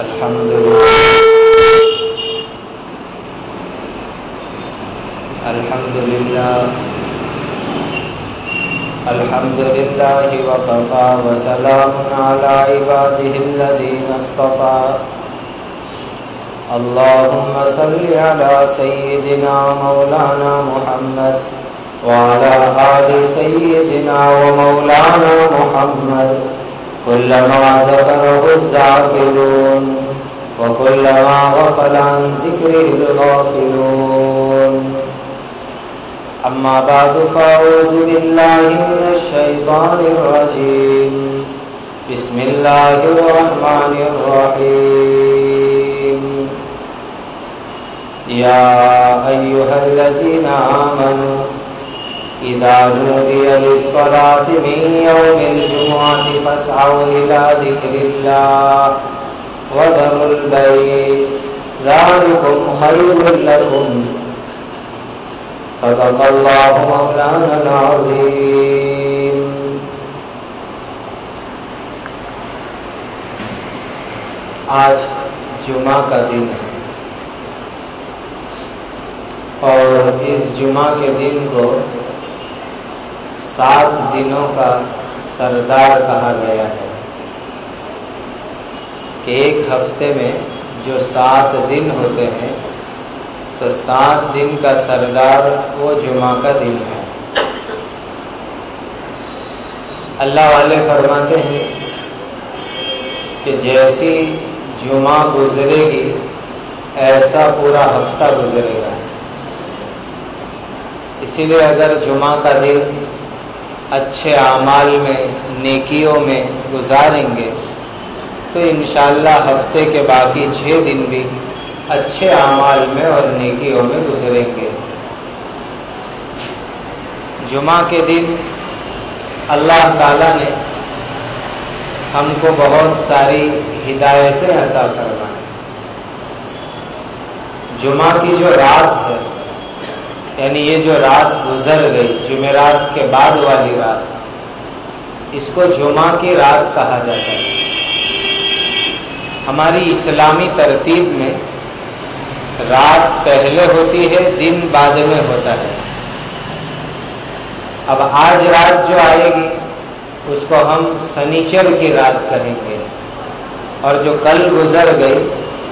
الحمد لله. الحمد لله. الحمد لله وكفى وسلام على عباده الذين اصطفى. اللهم صل على سيدنا مولانا محمد وعلى آل سيدنا ومولانا محمد. كلما ذكره الذاكرون وكلما غفل عن ذكره الغافلون. أما بعد فأعوذ بالله من الشيطان الرجيم. بسم الله الرحمن الرحيم. يا أيها الذين آمنوا إذا نودي للصلاة من يوم الجمعة فاسعوا إلى ذكر الله وذروا البيت ذلكم خير لكم. صدق الله مولانا العظيم. آج جمعہ کا دن ہے اور اس جمعہ کے دن کو سات دنوں کا سردار کہا گیا ہے کہ ایک ہفتے میں جو سات دن ہوتے ہیں، تو سات دن کا سردار وہ جمعہ کا دن ہے۔ اللہ والے فرماتے ہیں کہ جیسی جمعہ گزرے گی، ایسا پورا ہفتہ گزرے گا۔ اسی لیے اگر جمعہ کا دن اچھے اعمال میں، نیکیوں میں گزاریں گے۔ تو انشاءاللہ ہفتے کے باقی چھ دن بھی اچھے اعمال میں اور نیکیوں میں گزریں گے۔ جمعہ کے دن اللہ تعالیٰ نے ہم کو بہت ساری ہدایتیں عطا کروائیں جمعہ کی جو رات ہے یعنی یہ جو رات گزر گئی، جمعرات کے بعد والی رات، اس کو جمعہ کی رات کہا جاتا ہے۔ ہماری اسلامی ترتیب میں رات پہلے ہوتی ہے، دن بعد میں ہوتا ہے۔ اب آج رات جو آئے گی، اس کو ہم سنیچر کی رات کہیں گے۔ اور جو کل گزر گئی،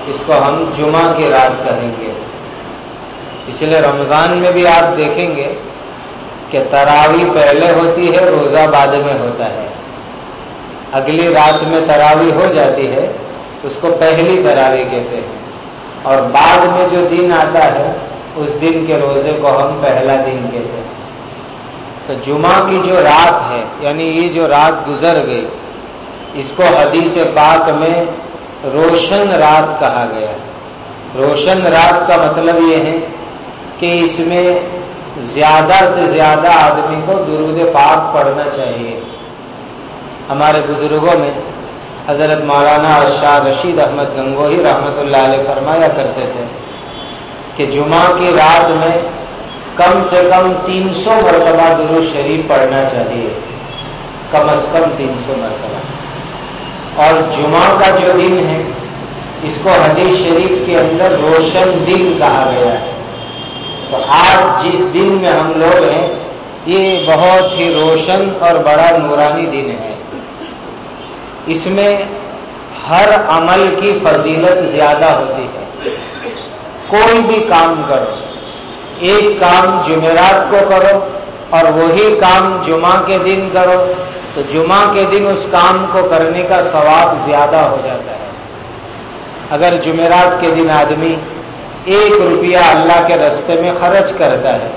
اس کو ہم جمعہ کی رات کہیں گے۔ اس لیے رمضان میں بھی آپ دیکھیں گے کہ تراوی پہلے ہوتی ہے، روزہ بعد میں ہوتا ہے۔ اگلی رات میں تراوی ہو جاتی ہے، اس کو پہلی تراوی کہتے ہیں۔ اور بعد میں جو دن آتا ہے، اس دن کے روزے کو ہم پہلا دن کہتے ہیں۔ تو جمعہ کی جو رات ہے یعنی یہ جو رات گزر گئی، اس کو حدیث پاک میں روشن رات کہا گیا۔ روشن رات کا مطلب یہ ہے کہ اس میں زیادہ سے زیادہ آدمی کو درود پاک پڑھنا چاہیے۔ ہمارے بزرگوں میں حضرت مولانا شاہ رشید احمد گنگوہی رحمۃ اللہ علیہ فرمایا کرتے تھے کہ جمعہ کی رات میں کم سے کم تین سو مرتبہ درود شریف پڑھنا چاہیے۔ کم از کم تین سو مرتبہ۔ اور جمعہ کا جو دن ہے، اس کو حدیث شریف کے اندر روشن دن کہا گیا ہے۔ تو آج جس دن میں ہم لوگ ہیں، یہ بہت ہی روشن اور بڑا نورانی دن ہے۔ اس میں ہر عمل کی فضیلت زیادہ ہوتی ہے۔ کوئی بھی کام کرو۔ ایک کام جمعرات کو کرو اور وہی کام جمعہ کے دن کرو۔ تو جمعہ کے دن اس کام کو کرنے کا ثواب زیادہ ہو جاتا ہے۔ اگر جمعرات کے دن آدمی ایک روپیہ اللہ کے رستے میں خرچ کرتا ہے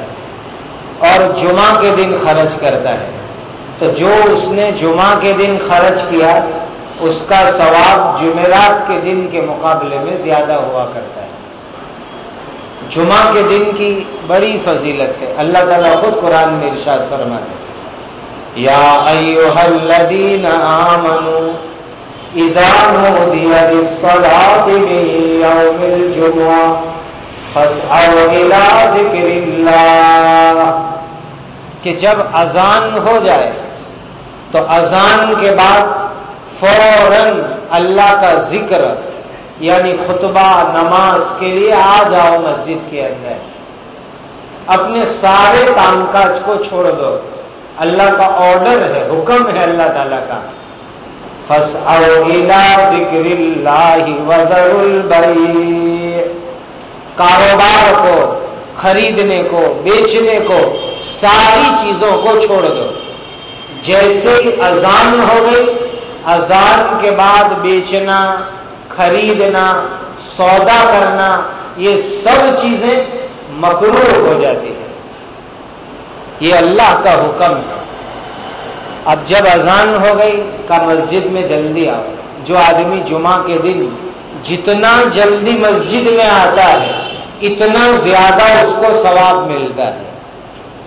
اور جمعہ کے دن خرچ کرتا ہے تو جو اس نے جمعہ کے دن خرچ کیا، اس کا ثواب جمعرات کے دن کے مقابلے میں زیادہ ہوا کرتا ہے۔ جمعہ کے دن کی بڑی فضیلت ہے۔ اللہ تعالیٰ خود قرآن میں ارشاد فرما دے یا ایوہ الذین آمنوا اذا نودی للصلاة من یوم الجمعہ فاسعوا الى ذکر اللہ کہ جب اذان ہو جائے، تو اذان کے بعد فوراً اللہ کا ذکر یعنی خطبہ، نماز کے لیے آ جاؤ مسجد کے اندر۔ اپنے سارے کام کاج کو چھوڑ دو۔ اللہ کا آرڈر ہے، حکم ہے اللہ تعالیٰ کا۔ فس ذکر اللہ کاروبار کو، خریدنے کو، بیچنے کو، ساری چیزوں کو چھوڑ دو۔ جیسے اذان ہو گئی، اذان کے بعد بیچنا، خریدنا، سودا کرنا، یہ سب چیزیں مکرو ہو جاتی ہیں۔ یہ اللہ کا حکم ہے۔ اب جب اذان ہو گئی، کا مسجد میں جلدی آؤ۔ جو آدمی جمعہ کے دن جتنا جلدی مسجد میں آتا ہے اتنا زیادہ اس کو ثواب ملتا ہے۔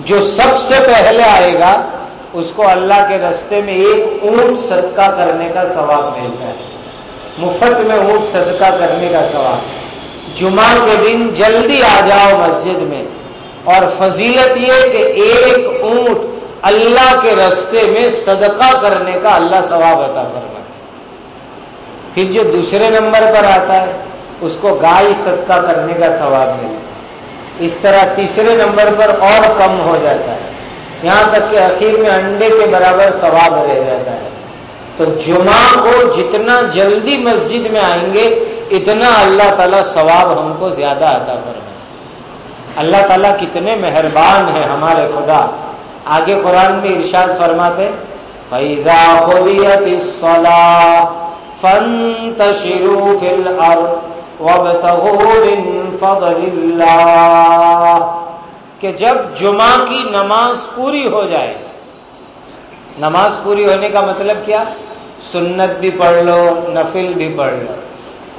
جو سب سے پہلے آئے گا، اس کو اللہ کے رستے میں ایک اونٹ صدقہ کرنے کا ثواب ملتا ہے۔ مفت میں اونٹ صدقہ کرنے کا ثواب۔ جمعہ کے دن جلدی آ جاؤ مسجد میں۔ اور فضیلت یہ کہ ایک اونٹ اللہ کے رستے میں صدقہ کرنے کا اللہ ثواب عطا فرما پھر جو دوسرے نمبر پر آتا ہے اس کو گائے صدقہ کرنے کا ثواب ملے اس طرح تیسرے نمبر پر اور کم ہو جاتا ہے۔ یہاں تک کہ اخیر میں انڈے کے برابر ثواب رہ جاتا ہے۔ تو جمعہ کو جتنا جلدی مسجد میں آئیں گے، اتنا اللہ تعالیٰ ثواب ہم کو زیادہ عطا فرمائے۔ اللہ تعالیٰ کتنے مہربان ہیں ہمارے خدا۔ آگے قرآن میں ارشاد فرماتے کہ جب جمعہ کی نماز پوری ہو جائے۔ نماز پوری ہونے کا مطلب کیا؟ سنت بھی پڑھ لو، نفل بھی پڑھ لو۔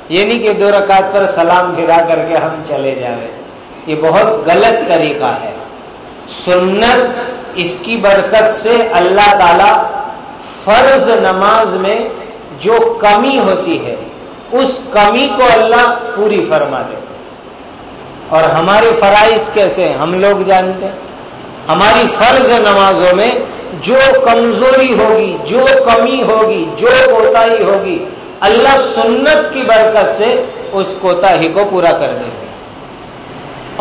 یہ نہیں کہ دو رکعت پر سلام پھرا کر کے ہم چلے جائیں۔ یہ بہت غلط طریقہ ہے۔ سنت اس کی برکت سے اللہ تعالی فرض نماز میں جو کمی ہوتی ہے اس کمی کو اللہ پوری فرما دیتے اور ہمارے فرائض کیسے ہیں؟ ہم لوگ جانتے ہیں۔ ہماری فرض نمازوں میں جو کمزوری ہوگی، جو کمی ہوگی، جو کوتا ہوگی، اللہ سنت کی برکت سے اس کوتا کو پورا کر دے گا۔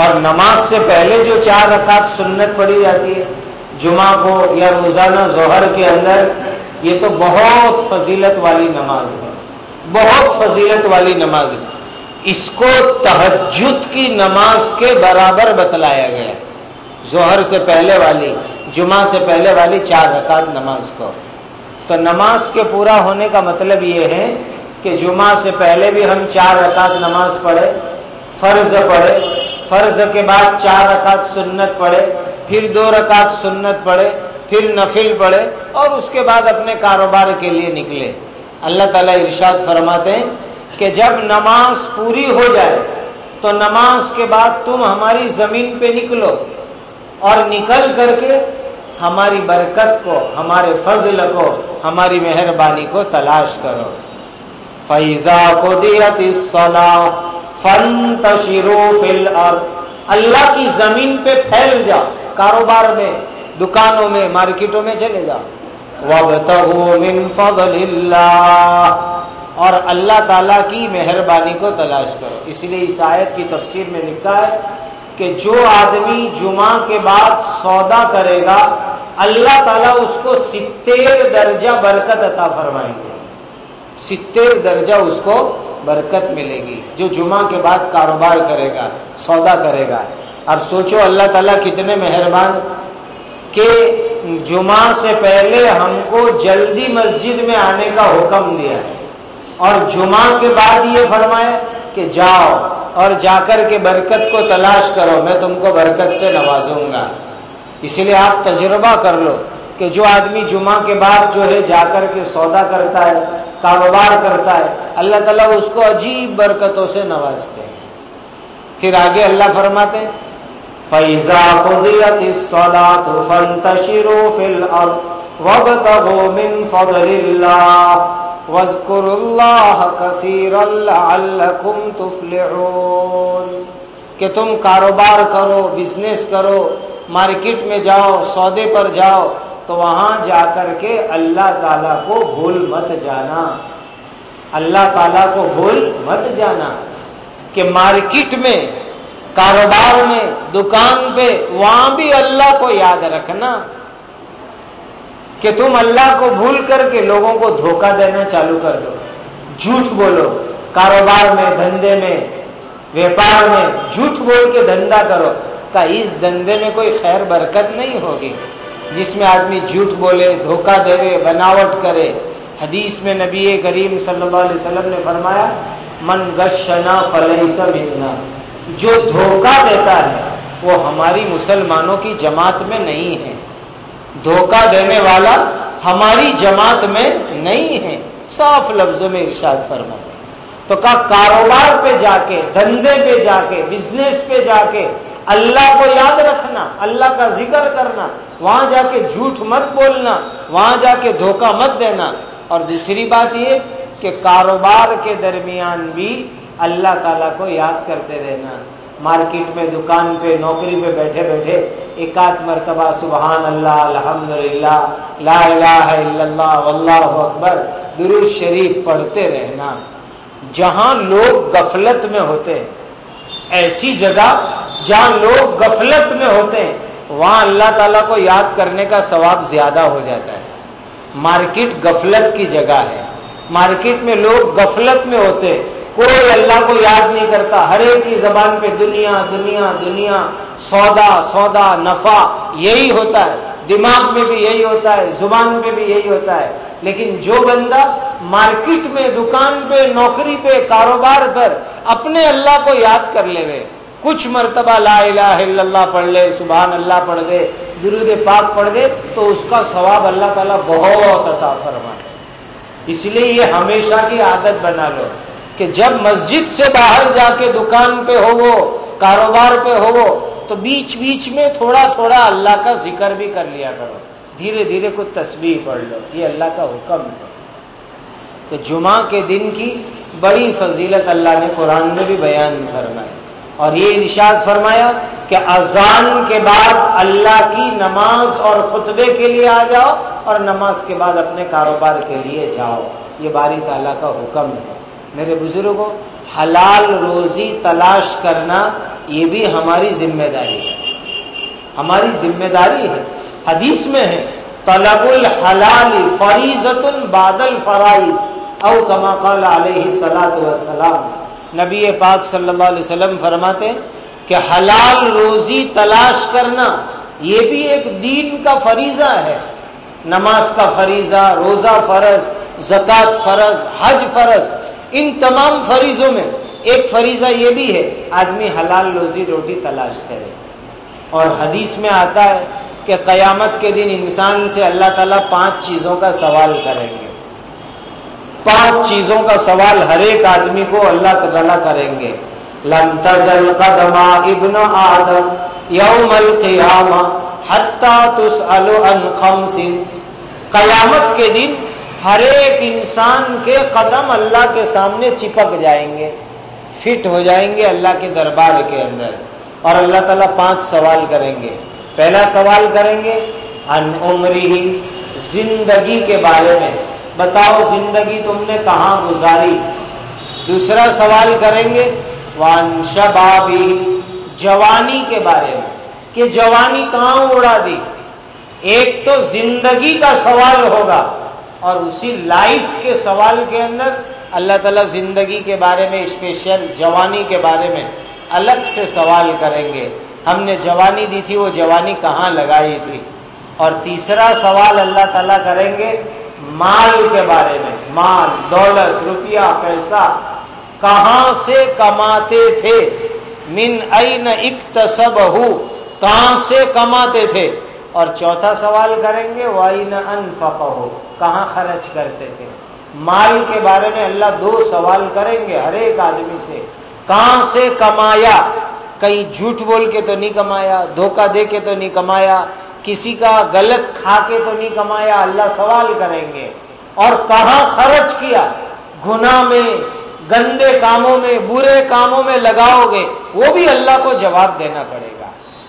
اور نماز سے پہلے جو چار رکعت سنت پڑھی جاتی ہے، جمعہ کو یا روزانہ ظہر کے اندر، یہ تو بہت فضیلت والی نماز ہے۔ بہت فضیلت والی نماز ہے۔ اس کو تہجد کی نماز کے برابر بتلایا گیا ظہر سے پہلے والی، جمعہ سے پہلے والی چار رکعت نماز کو۔ تو نماز کے پورا ہونے کا مطلب یہ ہے کہ جمعہ سے پہلے بھی ہم چار رکعت نماز پڑھے، فرض پڑھے، فرض کے بعد چار رکعت سنت پڑھے، پھر دو رکعت سنت پڑھے، پھر نفل پڑھے اور اس کے بعد اپنے کاروبار کے لیے نکلے۔ اللہ تعالیٰ ارشاد فرماتے ہیں کہ جب نماز پوری ہو جائے تو نماز کے بعد تم ہماری زمین پہ نکلو اور نکل کر کے ہماری برکت کو، ہمارے فضل کو، ہماری مہربانی کو تلاش کرو۔ فیضا کو فن تشرو فل اللہ کی زمین پہ پھیل جا کاروبار میں، دکانوں میں، مارکیٹوں میں چلے جاؤ۔ جا من فضل اللہ۔ اور اللہ تعالیٰ کی مہربانی کو تلاش کرو۔ اس لیے اس آیت کی تفسیر میں لکھا ہے کہ جو آدمی جمعہ کے بعد سودا کرے گا، اللہ تعالیٰ اس کو ستر درجہ برکت عطا فرمائیں گے۔ ستر درجہ اس کو برکت ملے گی۔ جو جمعہ کے بعد کاروبار کرے گا، سودا کرے گا۔ اب سوچو اللہ تعالیٰ کتنے مہربان کہ جمعہ سے پہلے ہم کو جلدی مسجد میں آنے کا حکم دیا اور جمعہ کے بعد یہ فرمائے کہ جاؤ اور جا کر کے برکت کو تلاش کرو، میں تم کو برکت سے نوازوں گا۔ اسی لیے آپ تجربہ کر لو کہ جو آدمی جمعہ کے بعد جو ہے جا کر کے سودا کرتا ہے، کاروبار کرتا ہے، اللہ تعالیٰ اس کو عجیب برکتوں سے نوازتے ہیں۔ پھر آگے اللہ فرماتے فیضا کہ تم کاروبار کرو بزنس کرو مارکیٹ میں جاؤ، سودے پر جاؤ، تو وہاں جا کر کے اللہ تعالی کو بھول مت جانا۔ اللہ تعالیٰ کو بھول مت جانا کہ مارکیٹ میں کاروبار میں، دکان پہ، وہاں بھی اللہ کو یاد رکھنا کہ تم اللہ کو بھول کر کے لوگوں کو دھوکہ دینا چالو کر دو۔ جھوٹ بولو، کاروبار میں، دھندے میں، ویپار میں، جھوٹ بول کے دھندا کرو۔ کا اس دھندے میں کوئی خیر، برکت نہیں ہوگی۔ جس میں آدمی جھوٹ بولے، دھوکہ دے، بناوٹ کرے۔ حدیث میں نبی کریم صلی اللہ علیہ وسلم نے فرمایا، من گشنا منا۔ جو دھوکہ دیتا ہے وہ ہماری مسلمانوں کی جماعت میں نہیں ہے۔ دھوکہ دینے والا ہماری جماعت میں نہیں ہے۔ صاف لفظوں میں ارشاد فرما تو کہا کاروبار پہ جا کے، دھندے پہ جا کے، بزنس پہ جا کے اللہ کو یاد رکھنا، اللہ کا ذکر کرنا، وہاں جا کے جھوٹ مت بولنا، وہاں جا کے دھوکہ مت دینا۔ اور دوسری بات یہ کہ کاروبار کے درمیان بھی اللہ تعالیٰ کو یاد کرتے رہنا۔ مارکیٹ میں، دکان پہ، نوکری پہ بیٹھے بیٹھے ایک آدھ مرتبہ سبحان اللہ الحمد للہ لا الہ الا اللہ، واللہ اکبر، درود شریف پڑھتے رہنا۔ جہاں لوگ غفلت میں ہوتے ہیں، ایسی جگہ جہاں لوگ غفلت میں ہوتے ہیں، وہاں اللہ تعالیٰ کو یاد کرنے کا ثواب زیادہ ہو جاتا ہے۔ مارکیٹ غفلت کی جگہ ہے۔ مارکیٹ میں لوگ غفلت میں ہوتے ہیں کوئی اللہ کو یاد نہیں کرتا، ہر ایک کی زبان پہ دنیا دنیا دنیا، سودا سودا، نفع، یہی ہوتا ہے۔ دماغ میں بھی یہی ہوتا ہے، زبان میں بھی یہی ہوتا ہے۔ لیکن جو بندہ مارکیٹ میں، دکان پہ، نوکری پہ، کاروبار پر اپنے اللہ کو یاد کر لے وے کچھ مرتبہ لا الہ الا اللہ پڑھ لے، سبحان اللہ پڑھ دے، درود پاک پڑھ دے، تو اس کا ثواب اللہ تعالیٰ بہت عطا فرمائے۔ اس لیے یہ ہمیشہ کی عادت بنا لو۔ کہ جب مسجد سے باہر جا کے دکان پہ ہو وہ کاروبار پہ ہو وہ تو بیچ بیچ میں تھوڑا تھوڑا اللہ کا ذکر بھی کر لیا کرو۔ دھیرے دھیرے کچھ تصویر پڑھ لو، یہ اللہ کا حکم ہے۔ تو جمعہ کے دن کی بڑی فضیلت اللہ نے قرآن میں بھی بیان فرمائی۔ اور یہ ارشاد فرمایا کہ اذان کے بعد اللہ کی نماز اور خطبے کے لیے آ جاؤ اور نماز کے بعد اپنے کاروبار کے لیے جاؤ۔ یہ باری تعالیٰ کا حکم ہے۔ میرے بزرگوں، حلال روزی تلاش کرنا یہ بھی ہماری ذمہ داری ہے۔ ہماری ذمہ داری ہے۔ حدیث میں ہے، طلب الحلال فریضت بادل فرائض او کما قال علیہ سلاۃ وسلام نبی پاک صلی اللہ علیہ وسلم فرماتے کہ حلال روزی تلاش کرنا یہ بھی ایک دین کا فریضہ ہے۔ نماز کا فریضہ، روزہ فرض، زکوٰۃ فرض، حج فرض۔ ان تمام فریضوں میں ایک فریضہ یہ بھی ہے، آدمی حلال روزی روٹی تلاش کرے۔ اور حدیث میں آتا ہے کہ قیامت کے دن انسان سے اللہ تعالیٰ پانچ چیزوں کا سوال کریں گے۔ پانچ چیزوں کا سوال ہر ایک آدمی کو اللہ تعالیٰ کریں گے۔ لن تزل قدما ابن آدم یوم القیامہ حتی تسأل عن خمس۔ قیامت کے دن ہر ایک انسان کے قدم اللہ کے سامنے چپک جائیں گے، فٹ ہو جائیں گے اللہ کے دربار کے اندر۔ اور اللہ تعالیٰ پانچ سوال کریں گے۔ پہلا سوال کریں گے، ان عمری ہی زندگی کے بارے میں۔ بتاؤ زندگی تم نے کہاں گزاری؟ دوسرا سوال کریں گے، وان شبابی جوانی کے بارے میں۔ کہ جوانی کہاں اڑا دی؟ ایک تو زندگی کا سوال ہوگا۔ اور اسی لائف کے سوال کے اندر اللہ تعالیٰ زندگی کے بارے میں اسپیشل جوانی کے بارے میں الگ سے سوال کریں گے۔ ہم نے جوانی دی تھی، وہ جوانی کہاں لگائی تھی؟ اور تیسرا سوال اللہ تعالیٰ کریں گے مال کے بارے میں۔ مال، دولت، روپیہ، پیسہ کہاں سے کماتے تھے؟ من این اکتسب ہو کہاں سے کماتے تھے؟ اور چوتھا سوال کریں گے وائی نہ ہو کہاں خرچ کرتے تھے؟ مال کے بارے میں اللہ دو سوال کریں گے ہر ایک آدمی سے۔ کہاں سے کمایا؟ کہیں جھوٹ بول کے تو نہیں کمایا، دھوکہ دے کے تو نہیں کمایا، کسی کا غلط کھا کے تو نہیں کمایا، اللہ سوال کریں گے۔ اور کہاں خرچ کیا؟ گناہ میں، گندے کاموں میں، برے کاموں میں لگاؤ گے۔ وہ بھی اللہ کو جواب دینا پڑے گا۔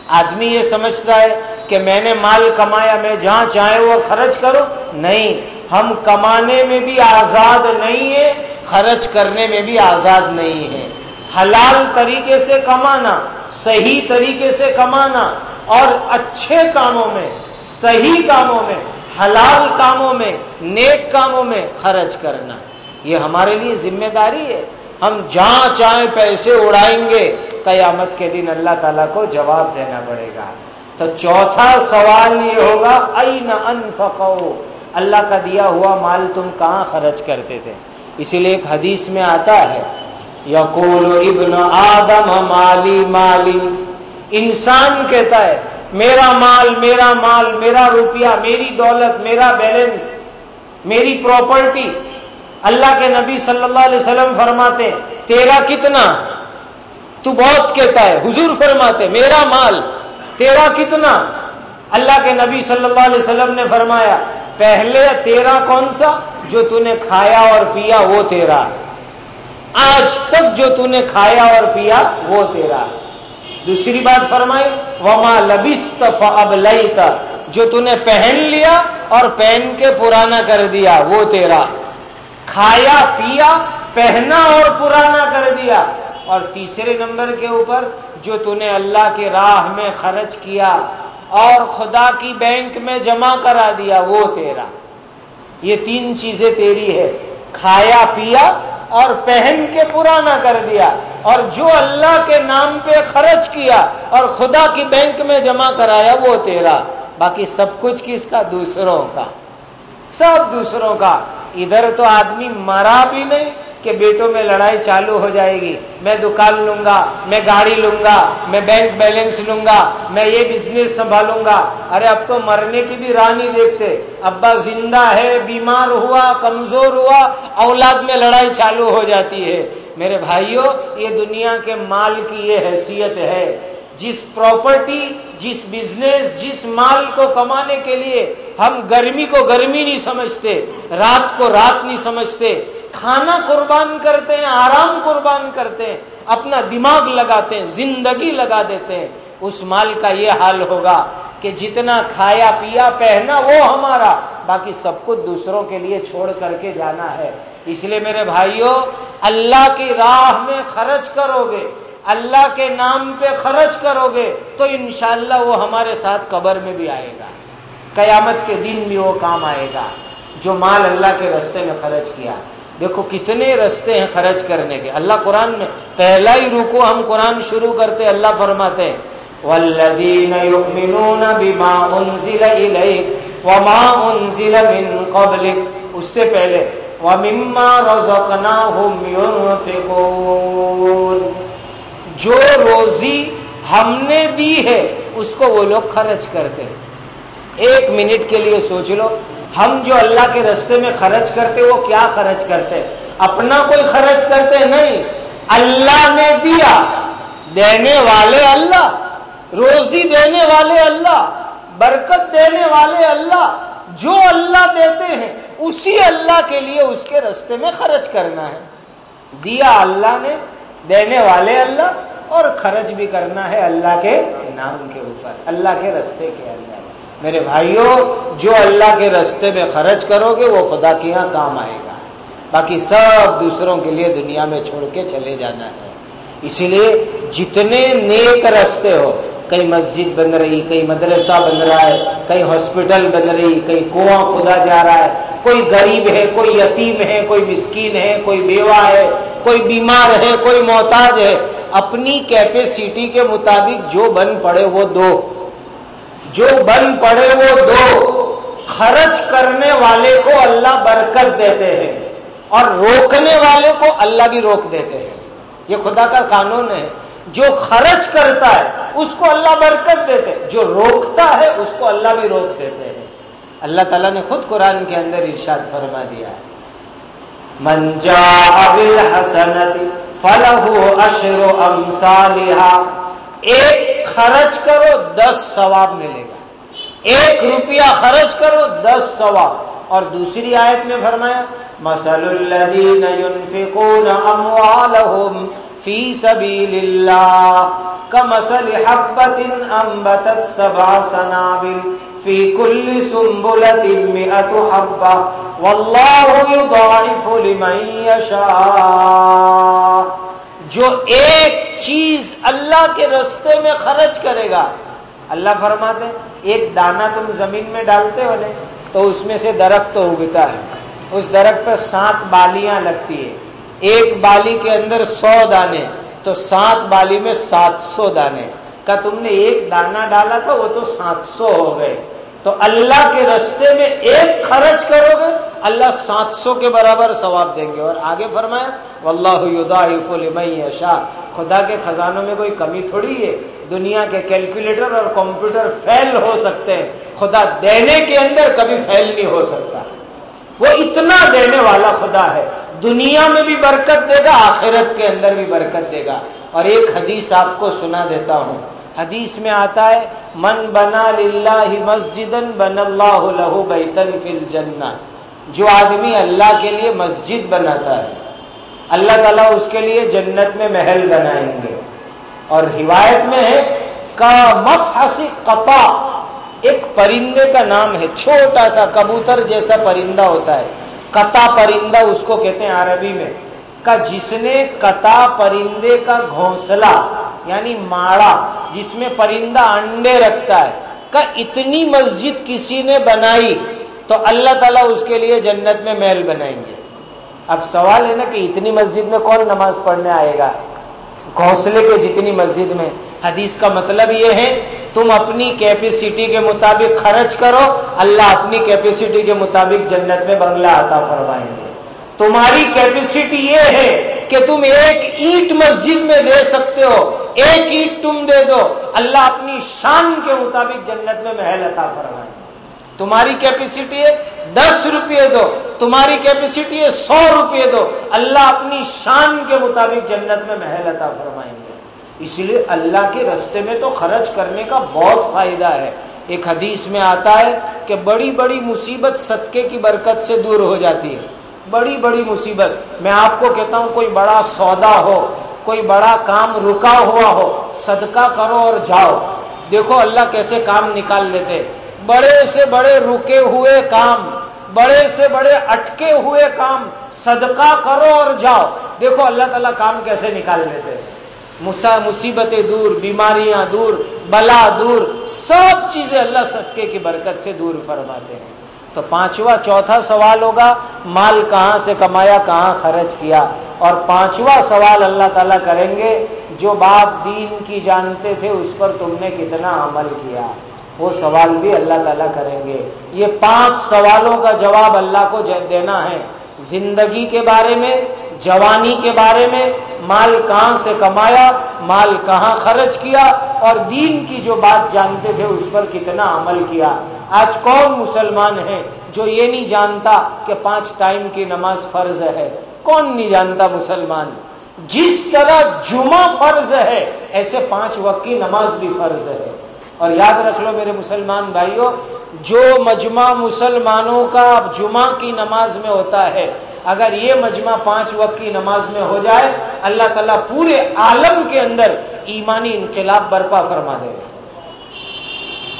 آدمی یہ سمجھتا ہے کہ میں نے مال کمایا، میں جہاں چاہے وہ خرچ کرو نہیں، ہم کمانے میں بھی آزاد نہیں ہے خرچ کرنے میں بھی آزاد نہیں ہے حلال طریقے سے کمانا، صحیح طریقے سے کمانا، اور اچھے کاموں میں، صحیح کاموں میں، حلال کاموں میں، نیک کاموں میں خرچ کرنا۔ یہ ہمارے لیے ذمہ داری ہے۔ ہم جہاں چاہیں پیسے اڑائیں گے، قیامت کے دن اللہ تعالیٰ کو جواب دینا پڑے گا۔ تو چوتھا سوال یہ ہوگا این انفقو؟ اللہ کا دیا ہوا مال تم کہاں خرچ کرتے تھے؟ اسی لیے ایک حدیث میں آتا ہے، یقول ابن آدم، مالی مالی۔ انسان کہتا ہے، میرا مال میرا مال، میرا روپیہ، میری دولت، میرا بیلنس، میری پراپرٹی۔ اللہ کے نبی صلی اللہ علیہ وسلم فرماتے، تیرا کتنا؟ تو بہت کہتا ہے، حضور فرماتے، میرا مال۔ تیرا کتنا؟ اللہ کے نبی صلی اللہ علیہ وسلم نے فرمایا، پہلے تیرا کون سا؟ جو تو نے کھایا اور پیا وہ تیرا۔ آج تک جو تو نے کھایا اور پیا وہ تیرا۔ دوسری بات فرمائی، وما لبست فابلیت جو تو نے پہن لیا اور پہن کے پرانا کر دیا وہ تیرا۔ کھایا، پیا، پہنا اور پرانا کر دیا۔ اور تیسرے نمبر کے اوپر جو تو نے اللہ کے راہ میں خرچ کیا اور خدا کی بینک میں جمع کرا دیا وہ تیرا۔ یہ تین چیزیں تیری ہے کھایا، پیا اور پہن کے پرانا کر دیا۔ اور جو اللہ کے نام پہ خرچ کیا اور خدا کی بینک میں جمع کرایا وہ تیرا۔ باقی سب کچھ کس کا؟ دوسروں کا۔ سب دوسروں کا۔ ادھر تو آدمی مرا بھی نہیں کہ بیٹوں میں لڑائی چالو ہو جائے گی، میں دکان لوں گا، میں گاڑی لوں گا، میں بینک بیلنس لوں گا، میں یہ بزنس سنبھالوں گا۔ ارے اب تو مرنے کی بھی راہ نہیں دیکھتے، ابا زندہ ہے، بیمار ہوا، کمزور ہوا، اولاد میں لڑائی چالو ہو جاتی ہے۔ میرے بھائیوں یہ دنیا کے مال کی یہ حیثیت ہے۔ جس پراپرٹی، جس بزنس، جس مال کو کمانے کے لیے ہم گرمی کو گرمی نہیں سمجھتے، رات کو رات نہیں سمجھتے کھانا قربان کرتے ہیں، آرام قربان کرتے ہیں، اپنا دماغ لگاتے ہیں، زندگی لگا دیتے ہیں۔ اس مال کا یہ حال ہوگا کہ جتنا کھایا پیا پہنا وہ ہمارا، باقی سب کچھ دوسروں کے لیے چھوڑ کر کے جانا ہے۔ اس لیے میرے بھائیوں اللہ کی راہ میں خرچ کرو گے اللہ کے نام پہ خرچ کرو گے تو انشاءاللہ وہ ہمارے ساتھ قبر میں بھی آئے گا۔ قیامت کے دن بھی وہ کام آئے گا، جو مال اللہ کے رستے میں خرچ کیا۔ دیکھو کتنے رستے ہیں خرچ کرنے کے۔ اللہ قرآن میں پہلا ہی رکو ہم قرآن شروع کرتے اللہ فرماتے ہیں والذین یؤمنون بما انزل الیک وما انزل من قبلک اس سے پہلے، ومما ينفقون۔ جو روزی ہم نے دی ہے، اس کو وہ لوگ خرچ کرتے ہیں۔ ایک منٹ کے لیے سوچ لو ہم جو اللہ کے رستے میں خرچ کرتے، وہ کیا خرچ کرتے؟ اپنا کوئی خرچ کرتے نہیں۔ اللہ نے دیا دینے والے اللہ، روزی دینے والے اللہ، برکت دینے والے اللہ۔ جو اللہ دیتے ہیں، اسی اللہ کے لیے اس کے رستے میں خرچ کرنا ہے۔ دیا اللہ نے دینے والے اللہ اور خرچ بھی کرنا ہے اللہ کے نام کے اوپر، اللہ کے رستے کے اللہ میرے بھائیوں جو اللہ کے رستے میں خرچ کرو گے، وہ خدا کے یہاں کام آئے گا۔ باقی سب دوسروں کے لیے دنیا میں چھوڑ کے چلے جانا ہے۔ اسی لیے جتنے نیک رستے ہو، کئی مسجد بن رہی، کئی مدرسہ بن رہا ہے، کئی ہاسپٹل بن رہی، کئی کنواں کھدا جا رہا ہے، کوئی غریب ہے، کوئی یتیم ہے، کوئی مسکین ہے، کوئی بیوہ ہے، کوئی بیمار ہے، کوئی محتاج ہے، اپنی کیپیسٹی کے مطابق جو بن پڑے وہ دو۔ جو بن پڑے وہ دو۔ خرچ کرنے والے کو اللہ برکت دیتے ہیں اور روکنے والے کو اللہ بھی روک دیتے ہیں۔ یہ خدا کا قانون ہے۔ جو خرچ کرتا ہے، اس کو اللہ برکت دیتے جو روکتا ہے، اس کو اللہ بھی روک دیتے ہیں۔ اللہ تعالیٰ نے خود قرآن کے اندر ارشاد فرما دیا ہے۔ منجا فلح اشر ایک خرچ کرو، دس ثواب ملے گا۔ ایک روپیہ خرچ کرو، دس ثواب۔ اور دوسری آیت میں فرمایا مسل الذین ينفقون اموالهم فی سبیل اللہ کمثل حبة انبتت سبع سنابل فی کل سنبلة مئة حبة جو ایک چیز اللہ کے رستے میں خرچ کرے گا۔ اللہ فرماتے ایک دانا تم زمین میں ڈالتے ہو نہیں تو اس میں سے درخت تو اگتا ہے۔ اس درخت پہ سات بالیاں لگتی ہے ایک بالی کے اندر سو دانے، تو سات بالی میں سات سو دانے۔ کا تم نے ایک دانا ڈالا تھا، وہ تو سات سو ہو گئے۔ تو اللہ کے رستے میں ایک خرچ کرو گے اللہ سات سو کے برابر ثواب دیں گے اور آگے فرمایا، واللہ شاہ خدا کے خزانوں میں کوئی کمی تھوڑی ہے۔ دنیا کے کیلکولیٹر اور کمپیوٹر فیل ہو سکتے ہیں۔ خدا دینے کے اندر کبھی فیل نہیں ہو سکتا۔ وہ اتنا دینے والا خدا ہے۔ دنیا میں بھی برکت دے گا، آخرت کے اندر بھی برکت دے گا۔ اور ایک حدیث آپ کو سنا دیتا ہوں۔ حدیث میں آتا ہے، من بنا مسجد بن اللہ لہو بیتن فی الجنہ۔ جو آدمی اللہ کے لیے مسجد بناتا ہے، اللہ تعالیٰ اس کے لیے جنت میں محل بنائیں گے۔ اور روایت میں ہے، کا مفحسی قطا ایک پرندے کا نام ہے، چھوٹا سا کبوتر جیسا پرندہ ہوتا ہے۔ کتا پرندہ اس کو کہتے ہیں عربی میں۔ کا جس نے کتا پرندے کا گھونسلہ یعنی ماڑا، جس میں پرندہ انڈے رکھتا ہے، کا اتنی مسجد کسی نے بنائی تو اللہ تعالیٰ اس کے لیے جنت میں محل بنائیں گے۔ اب سوال ہے نا کہ اتنی مسجد میں کون نماز پڑھنے آئے گا؟ گھونسلے کے جتنی مسجد میں۔ حدیث کا مطلب یہ ہے، تم اپنی کیپیسٹی کے مطابق خرچ کرو، اللہ اپنی کیپیسٹی کے مطابق جنت میں بنگلہ آتا فرمائیں گے۔ تمہاری کیپیسٹی یہ ہے کہ تم ایک اینٹ مسجد میں دے سکتے ہو، ایک اینٹ تم دے دو، اللہ اپنی شان کے مطابق جنت میں محل عطا فرمائیں گے۔ تمہاری کیپیسٹی ہے دس روپئے دو، تمہاری کیپیسٹی ہے سو روپئے دو۔ اللہ اپنی شان کے مطابق جنت میں محل عطا فرمائیں گے۔ اس لیے اللہ کے رستے میں تو خرچ کرنے کا بہت فائدہ ہے۔ ایک حدیث میں آتا ہے کہ بڑی بڑی مصیبت صدقے کی برکت سے دور ہو جاتی ہے۔ بڑی بڑی مصیبت۔ میں آپ کو کہتا ہوں، کوئی بڑا سودا ہو، کوئی بڑا کام رکا ہوا ہو، صدقہ کرو اور جاؤ۔ دیکھو اللہ کیسے کام نکال لیتے بڑے سے بڑے رکے ہوئے کام، بڑے سے بڑے اٹکے ہوئے کام، صدقہ کرو اور جاؤ۔ دیکھو اللہ تعالیٰ کام کیسے نکال لیتے مصیبتیں دور، بیماریاں دور، بلا دور، سب چیزیں اللہ صدقے کی برکت سے دور فرماتے ہیں۔ تو پانچواں، چوتھا سوال ہوگا، مال کہاں سے کمایا، کہاں خرچ کیا؟ اور پانچواں سوال اللہ تعالیٰ کریں گے، جو بات دین کی جانتے تھے، اس پر تم نے کتنا عمل کیا؟ وہ سوال بھی اللہ تعالیٰ کریں گے۔ یہ پانچ سوالوں کا جواب اللہ کو دینا ہے۔ زندگی کے بارے میں، جوانی کے بارے میں، مال کہاں سے کمایا، مال کہاں خرچ کیا، اور دین کی جو بات جانتے تھے، اس پر کتنا عمل کیا۔ آج کون مسلمان ہے جو یہ نہیں جانتا کہ پانچ ٹائم کی نماز فرض ہے؟ کون نہیں جانتا مسلمان؟ جس طرح جمعہ فرض ہے، ایسے پانچ وقت کی نماز بھی فرض ہے۔ اور یاد رکھ لو میرے مسلمان بھائیوں جو مجمع مسلمانوں کا جمعہ کی نماز میں ہوتا ہے، اگر یہ مجمع پانچ وقت کی نماز میں ہو جائے، اللہ تعالیٰ پورے عالم کے اندر ایمانی انقلاب برپا فرما دے گا۔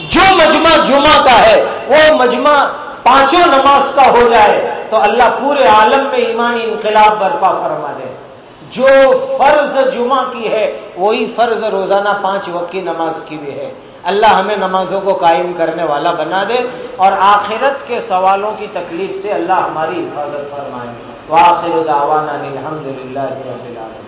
جو مجمع جمعہ کا ہے، وہ مجمع پانچوں نماز کا ہو جائے، تو اللہ پورے عالم میں ایمانی انقلاب برپا فرما دے۔ جو فرض جمعہ کی ہے، وہی فرض روزانہ پانچ وقت کی نماز کی بھی ہے۔ اللہ ہمیں نمازوں کو قائم کرنے والا بنا دے اور آخرت کے سوالوں کی تکلیف سے اللہ ہماری حفاظت فرمائے۔ وآخر دعوانا الحمد للہ رب العالمین۔